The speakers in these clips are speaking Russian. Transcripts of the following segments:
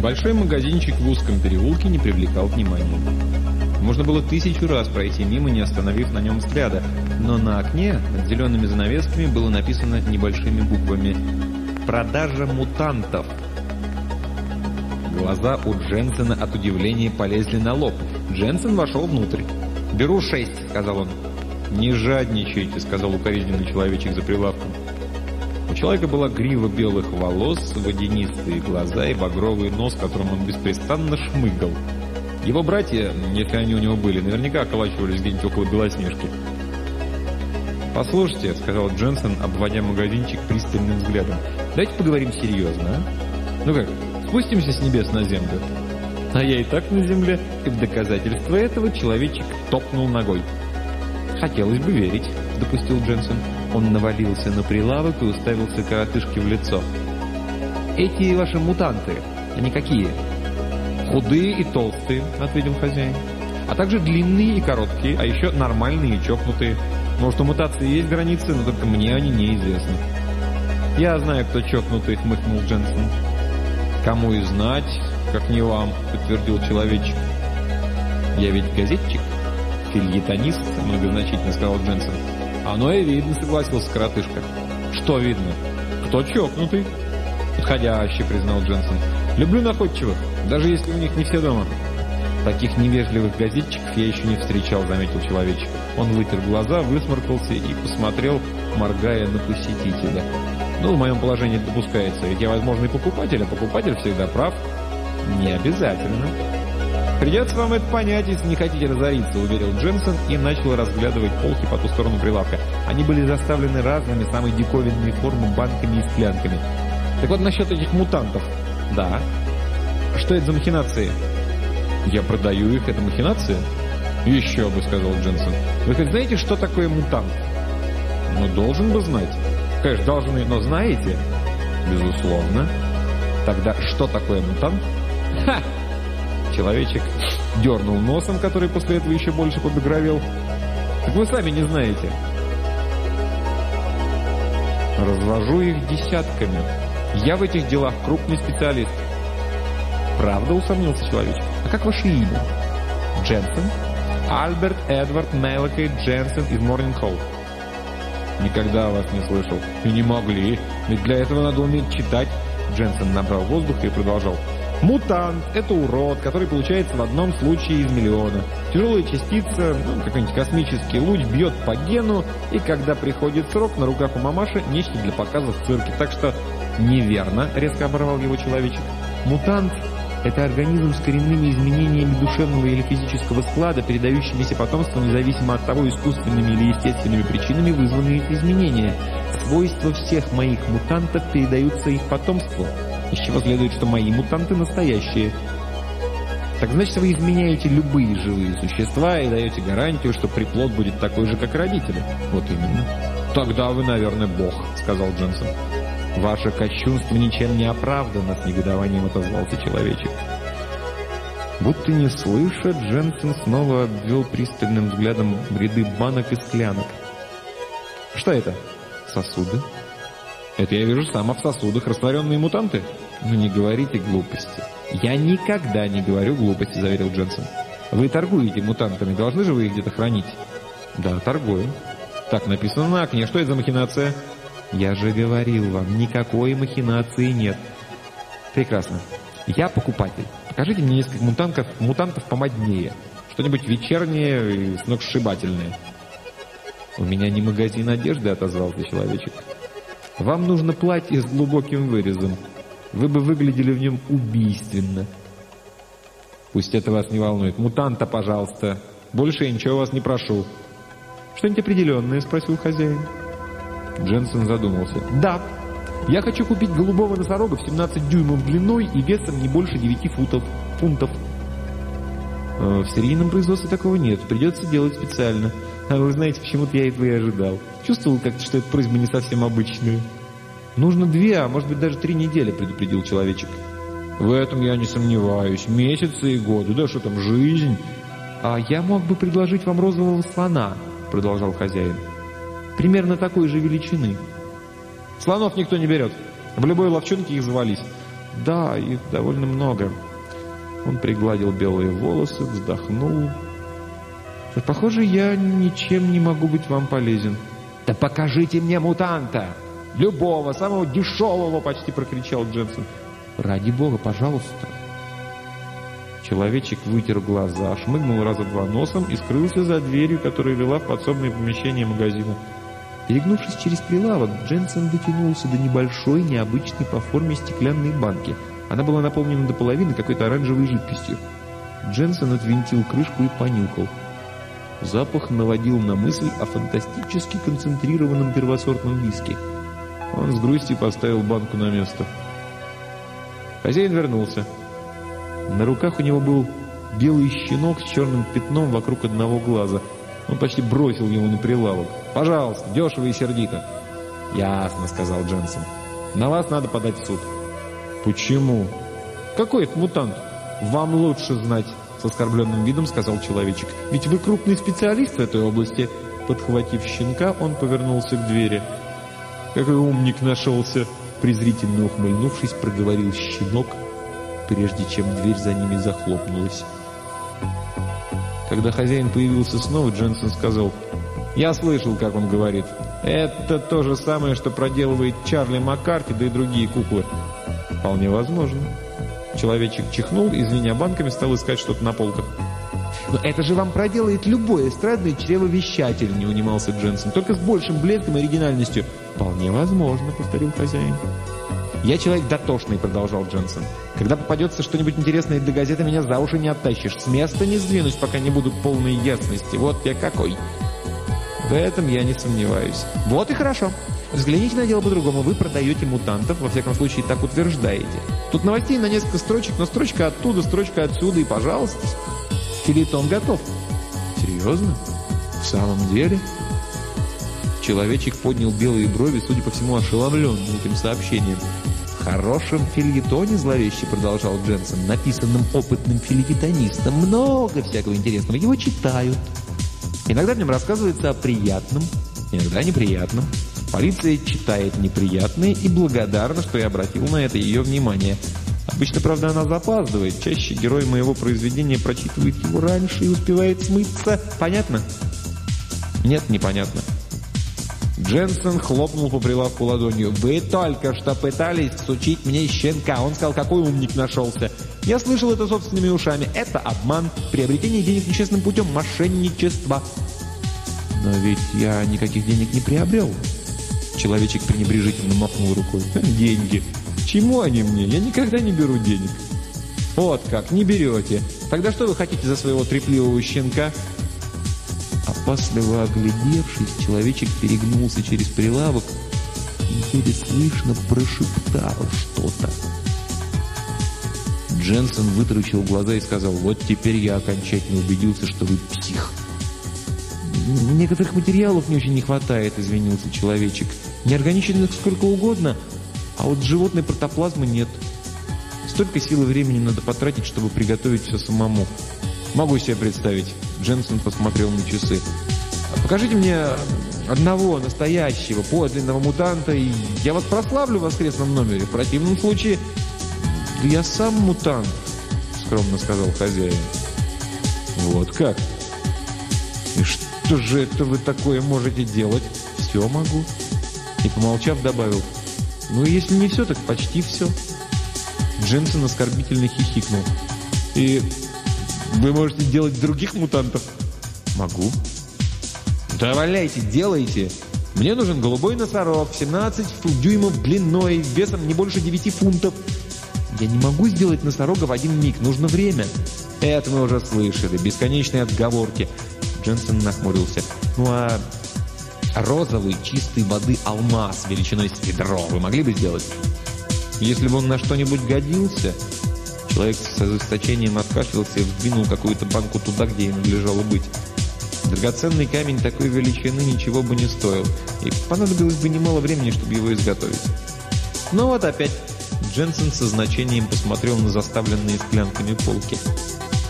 Небольшой магазинчик в узком переулке не привлекал внимания. Можно было тысячу раз пройти мимо, не остановив на нем взгляда, но на окне над зелеными занавесками было написано небольшими буквами «Продажа мутантов». Глаза у Дженсена от удивления полезли на лоб. Дженсен вошел внутрь. «Беру шесть», — сказал он. «Не жадничайте», — сказал укоризненный человечек за прилавком. У человека была грива белых волос, водянистые глаза и багровый нос, которым он беспрестанно шмыгал. Его братья, если они у него были, наверняка околачивались где-нибудь около Белоснежки. «Послушайте», — сказал Дженсен, обводя магазинчик пристальным взглядом, — «давайте поговорим серьезно, а? Ну как, спустимся с небес на землю?» А я и так на земле, и в доказательство этого человечек топнул ногой. «Хотелось бы верить», — допустил Дженсен. Он навалился на прилавок и уставился коротышке в лицо. «Эти ваши мутанты, они какие?» «Худые и толстые», — ответил хозяин. «А также длинные и короткие, а еще нормальные и чокнутые. Может, у мутации есть границы, но только мне они неизвестны». «Я знаю, кто чокнутый», — хмыкнул Дженсен. «Кому и знать, как не вам», — подтвердил человечек. «Я ведь газетчик, фильетонист», — многозначительно сказал Дженсен. «Оно и видно», — согласился коротышка. «Что видно?» «Кто чокнутый?» «Подходящий», — признал Дженсен. «Люблю находчивых, даже если у них не все дома». «Таких невежливых газетчиков я еще не встречал», — заметил человечек. Он вытер глаза, высморкался и посмотрел, моргая на посетителя. «Ну, в моем положении допускается, ведь я возможный покупатель, а покупатель всегда прав». «Не обязательно». «Придется вам это понять, если не хотите разориться», — уверил Дженсен и начал разглядывать полки по ту сторону прилавка. Они были заставлены разными, самой диковинными формы банками и склянками. «Так вот насчет этих мутантов». «Да». «Что это за махинации?» «Я продаю их, это махинация?» «Еще бы», — сказал Дженсен. «Вы хоть знаете, что такое мутант?» «Ну, должен бы знать». «Конечно, должны, но знаете?» «Безусловно». «Тогда что такое мутант?» «Ха!» Человечек дернул носом, который после этого еще больше побагровел. «Так вы сами не знаете». «Развожу их десятками. Я в этих делах крупный специалист». «Правда?» — усомнился человечек. «А как ваше имя?» «Дженсен?» «Альберт Эдвард Мелокей Дженсен из Морнинг Холл». «Никогда вас не слышал». «И не могли. Ведь для этого надо уметь читать». Дженсен набрал воздух и продолжал. Мутант – это урод, который получается в одном случае из миллиона. Тяжелая частица, ну, какой-нибудь космический луч, бьет по гену, и когда приходит срок, на руках у мамаши нечто для показа в цирке. Так что неверно, резко оборвал его человечек. Мутант – это организм с коренными изменениями душевного или физического склада, передающимися потомству независимо от того, искусственными или естественными причинами вызванные эти изменения. Свойства всех моих мутантов передаются их потомству из чего следует, что мои мутанты настоящие. Так значит, вы изменяете любые живые существа и даете гарантию, что приплод будет такой же, как родители. Вот именно. Тогда вы, наверное, бог, сказал Дженсен. Ваше кощунство ничем не оправдано, с негодованием отозвался человечек. Будто не слыша, Дженсен снова обвел пристальным взглядом ряды банок и склянок. «Что это?» «Сосуды», это я вижу сам, а в сосудах растворенные мутанты? Ну не говорите глупости. Я никогда не говорю глупости, заверил Дженсен. Вы торгуете мутантами, должны же вы их где-то хранить? Да, торгую. Так написано на окне. Что это за махинация? Я же говорил вам, никакой махинации нет. Прекрасно. Я покупатель. Покажите мне несколько мутантов, мутантов помоднее. Что-нибудь вечернее и сногсшибательное. У меня не магазин одежды, отозвался человечек. Вам нужно платье с глубоким вырезом. Вы бы выглядели в нем убийственно. Пусть это вас не волнует. Мутанта, пожалуйста. Больше я ничего вас не прошу. Что-нибудь определенное, спросил хозяин. Дженсен задумался. Да, я хочу купить голубого носорога в 17 дюймов длиной и весом не больше 9 футов, фунтов. Э, в серийном производстве такого нет, придется делать специально. А вы знаете, почему-то я этого и ожидал. Чувствовал как-то, что эта просьба не совсем обычная. «Нужно две, а может быть даже три недели», — предупредил человечек. «В этом я не сомневаюсь. Месяцы и годы. Да что там, жизнь?» «А я мог бы предложить вам розового слона», — продолжал хозяин. «Примерно такой же величины». «Слонов никто не берет. В любой ловчонке их завались. Да, их довольно много. Он пригладил белые волосы, вздохнул. Похоже, я ничем не могу быть вам полезен. Да покажите мне мутанта! Любого, самого дешевого, почти прокричал Дженсен. Ради бога, пожалуйста. Человечек вытер глаза, шмыгнул раза два носом и скрылся за дверью, которая вела в подсобное помещение магазина. Перегнувшись через прилавок, Дженсен дотянулся до небольшой, необычной по форме стеклянной банки. Она была наполнена до половины какой-то оранжевой жидкостью. Дженсен отвинтил крышку и понюхал. Запах наводил на мысль о фантастически концентрированном первосортном виске. Он с грустью поставил банку на место. Хозяин вернулся. На руках у него был белый щенок с черным пятном вокруг одного глаза. Он почти бросил его на прилавок. «Пожалуйста, дешево и сердито». «Ясно», — сказал Дженсен. «На вас надо подать в суд». «Почему?» «Какой это мутант?» «Вам лучше знать», — с оскорбленным видом сказал человечек. «Ведь вы крупный специалист в этой области». Подхватив щенка, он повернулся к двери. «Какой умник нашелся!» Презрительно ухмыльнувшись, проговорил щенок, прежде чем дверь за ними захлопнулась. Когда хозяин появился снова, Дженсен сказал, «Я слышал, как он говорит. Это то же самое, что проделывает Чарли Маккарти, да и другие куклы». «Вполне возможно». Человечек чихнул и, звеня банками, стал искать что-то на полках. «Но это же вам проделает любой эстрадный чревовещатель», — не унимался Дженсен, «только с большим блеском и оригинальностью». «Вполне возможно», — повторил хозяин. «Я человек дотошный», — продолжал Дженсен. «Когда попадется что-нибудь интересное для газеты, меня за уши не оттащишь. С места не сдвинусь, пока не буду полной ясности. Вот я какой». В этом я не сомневаюсь. Вот и хорошо. Взгляните на дело по-другому. Вы продаете мутантов, во всяком случае, так утверждаете. Тут новостей на несколько строчек, но строчка оттуда, строчка отсюда, и пожалуйста. Филитон готов. Серьезно? В самом деле? Человечек поднял белые брови, судя по всему, ошеломленный этим сообщением. «В хорошем фильетоне, зловеще продолжал Дженсен, написанном опытным филетонистом, много всякого интересного. Его читают. Иногда в нем рассказывается о приятном, иногда неприятном. Полиция читает неприятное и благодарна, что я обратил на это ее внимание. Обычно, правда, она запаздывает. Чаще герой моего произведения прочитывает его раньше и успевает смыться. Понятно? Нет, непонятно. Дженсен хлопнул по прилавку ладонью. «Вы только что пытались сучить мне щенка!» Он сказал, какой умник нашелся. «Я слышал это собственными ушами. Это обман, приобретение денег нечестным путем, мошенничество». «Но ведь я никаких денег не приобрел». Человечек пренебрежительно махнул рукой. «Деньги! Чему они мне? Я никогда не беру денег». «Вот как, не берете. Тогда что вы хотите за своего трепливого щенка?» Опасливо оглядевшись, человечек перегнулся через прилавок и еле слышно прошептал что-то. Дженсен вытаращил глаза и сказал, «Вот теперь я окончательно убедился, что вы псих». «Некоторых материалов мне очень не хватает», — извинился человечек. «Неорганиченных сколько угодно, а вот животной протоплазмы нет. Столько сил и времени надо потратить, чтобы приготовить все самому. Могу себе представить». Дженсен посмотрел на часы. «Покажите мне одного настоящего, подлинного мутанта, и я вас прославлю в воскресном номере. В противном случае...» «Да я сам мутант», — скромно сказал хозяин. «Вот как? И что же это вы такое можете делать?» «Все могу». И, помолчав, добавил, «Ну, если не все, так почти все». Дженсен оскорбительно хихикнул. «И вы можете делать других мутантов?» «Могу». «Да валяйте, делайте!» «Мне нужен голубой носорог, 17 дюймов длиной, весом не больше 9 фунтов». «Я не могу сделать носорога в один миг, нужно время». «Это мы уже слышали, бесконечные отговорки». Дженсен нахмурился. «Ну а розовый, чистой воды алмаз величиной с ведро вы могли бы сделать?» «Если бы он на что-нибудь годился...» Человек с ожесточением откашлялся и вдвинул какую-то банку туда, где ему надлежало быть. Драгоценный камень такой величины ничего бы не стоил, и понадобилось бы немало времени, чтобы его изготовить. Но вот опять Дженсен со значением посмотрел на заставленные склянками полки.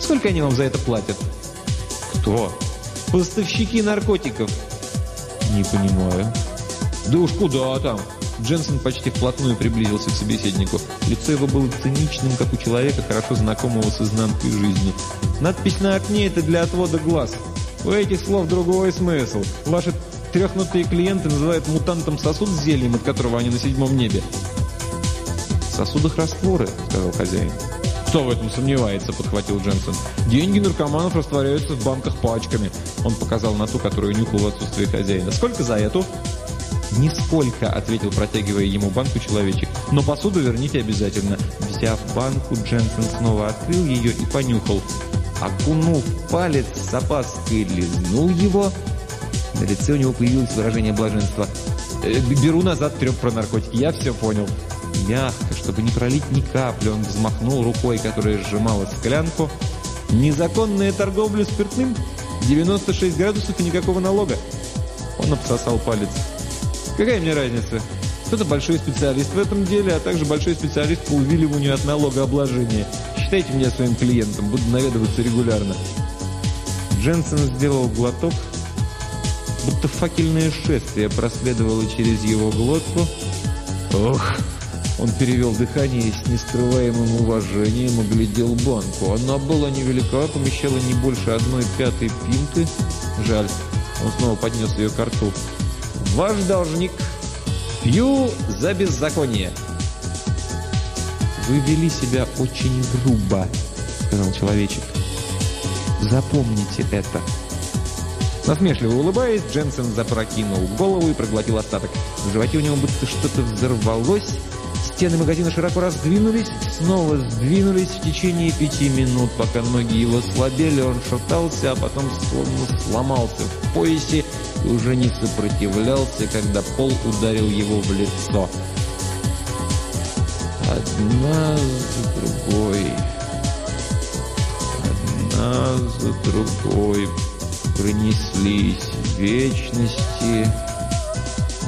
«Сколько они вам за это платят?» «Кто?» «Поставщики наркотиков». «Не понимаю». «Да уж куда там? Дженсен почти вплотную приблизился к собеседнику. Лицо его было циничным, как у человека, хорошо знакомого с изнанкой жизни. «Надпись на окне – это для отвода глаз. У этих слов другой смысл. Ваши трехнутые клиенты называют мутантом сосуд с зельем, от которого они на седьмом небе». «В сосудах растворы», – сказал хозяин. «Кто в этом сомневается?» – подхватил Дженсен. «Деньги наркоманов растворяются в банках пачками». Он показал на ту, которую нюхал в отсутствие хозяина. «Сколько за эту?» «Нисколько», — ответил, протягивая ему банку человечек. «Но посуду верните обязательно». Взяв банку, Дженсен снова открыл ее и понюхал. Окунув палец с опаской, лизнул его. На лице у него появилось выражение блаженства. «Э, «Беру назад треп про наркотики, я все понял». Мягко, чтобы не пролить ни капли, он взмахнул рукой, которая сжимала склянку. «Незаконная торговля спиртным? 96 градусов и никакого налога». Он обсосал палец. Какая мне разница? Кто-то большой специалист в этом деле, а также большой специалист по увиливанию от налогообложения. Считайте меня своим клиентом, буду наведываться регулярно. Дженсен сделал глоток, будто факельное шествие проследовало через его глотку. Ох! Он перевел дыхание и с нескрываемым уважением оглядел банку. Она была невелика, помещала не больше одной пятой пинты. Жаль, он снова поднес ее к рту. «Ваш должник. Пью за беззаконие». «Вы вели себя очень грубо», — сказал человечек. «Запомните это». Насмешливо улыбаясь, Дженсен запрокинул голову и проглотил остаток. В животе у него будто что-то взорвалось, Стены магазина широко раздвинулись, снова сдвинулись в течение пяти минут, пока ноги его слабели, он шатался, а потом словно сломался в поясе и уже не сопротивлялся, когда пол ударил его в лицо. Одна за другой, одна за другой пронеслись вечности,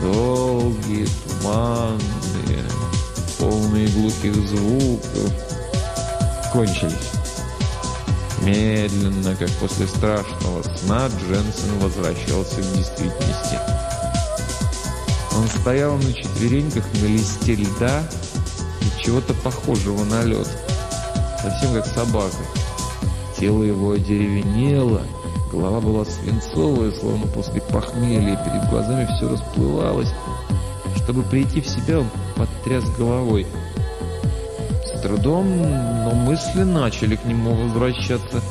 долгие, туманные, полные глухих звуков, кончились. Медленно, как после страшного сна, Дженсен возвращался к действительности. Он стоял на четвереньках на листе льда и чего-то похожего на лед, совсем как собака. Тело его одеревенело, голова была свинцовая, словно после похмелья, перед глазами все расплывалось. Чтобы прийти в себя, он потряс головой. С трудом, но мысли начали к нему возвращаться.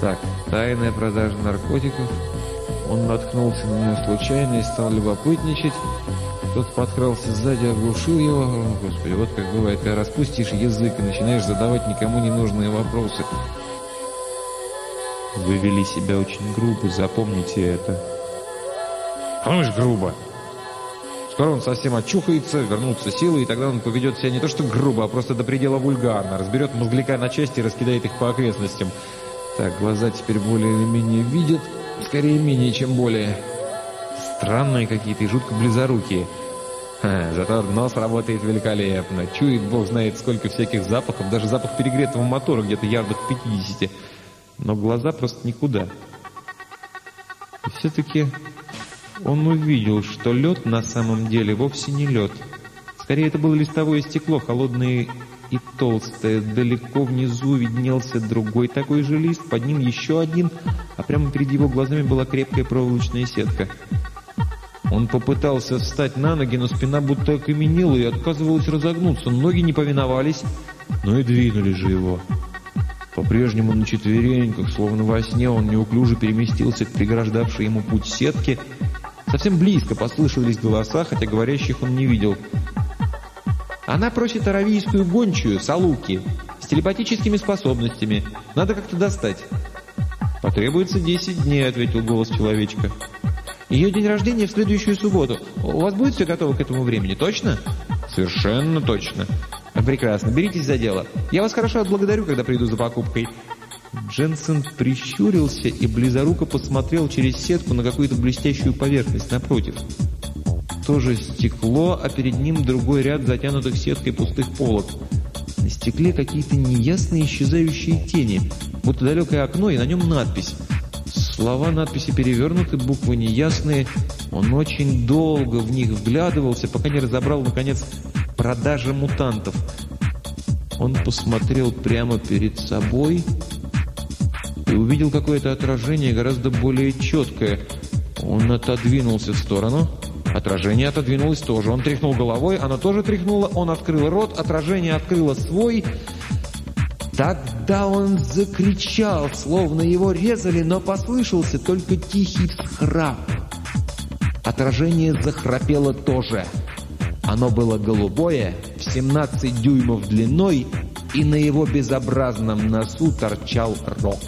Так, тайная продажа наркотиков. Он наткнулся на нее случайно и стал любопытничать. Тот подкрался сзади, оглушил его. Господи, вот как бывает, когда распустишь язык и начинаешь задавать никому ненужные вопросы. Вы вели себя очень грубо, запомните это. Помнишь, грубо? Скоро он совсем очухается, вернутся силы, и тогда он поведет себя не то что грубо, а просто до предела вульгарно, разберет мозгляка на части и раскидает их по окрестностям. Так, глаза теперь более или менее видят, скорее менее, чем более. Странные какие-то и жутко близорукие. Ха, зато нос работает великолепно. Чует бог знает сколько всяких запахов, даже запах перегретого мотора где-то ярдах 50. Но глаза просто никуда. И все-таки он увидел, что лед на самом деле вовсе не лед. Скорее, это было листовое стекло, холодное и толстое. Далеко внизу виднелся другой такой же лист, под ним еще один, а прямо перед его глазами была крепкая проволочная сетка. Он попытался встать на ноги, но спина будто окаменела и отказывалась разогнуться. Ноги не повиновались, но и двинули же его. По-прежнему на четвереньках, словно во сне, он неуклюже переместился к преграждавшей ему путь сетке Совсем близко послышались голоса, хотя говорящих он не видел. «Она просит аравийскую гончую, Салуки, с телепатическими способностями. Надо как-то достать». «Потребуется десять дней», — ответил голос человечка. «Ее день рождения в следующую субботу. У вас будет все готово к этому времени, точно?» «Совершенно точно». «Прекрасно. Беритесь за дело. Я вас хорошо отблагодарю, когда приду за покупкой. Дженсен прищурился и близоруко посмотрел через сетку на какую-то блестящую поверхность напротив. Тоже стекло, а перед ним другой ряд затянутых сеткой пустых полок. На стекле какие-то неясные исчезающие тени, будто далекое окно, и на нем надпись Слова надписи перевернуты, буквы неясные. Он очень долго в них вглядывался, пока не разобрал, наконец, «Продажа мутантов». Он посмотрел прямо перед собой и увидел какое-то отражение гораздо более четкое. Он отодвинулся в сторону. Отражение отодвинулось тоже. Он тряхнул головой, оно тоже тряхнуло. Он открыл рот, отражение открыло свой. Тогда он закричал, словно его резали, но послышался только тихий всхрап. Отражение захрапело тоже. Оно было голубое, в 17 дюймов длиной, и на его безобразном носу торчал рог.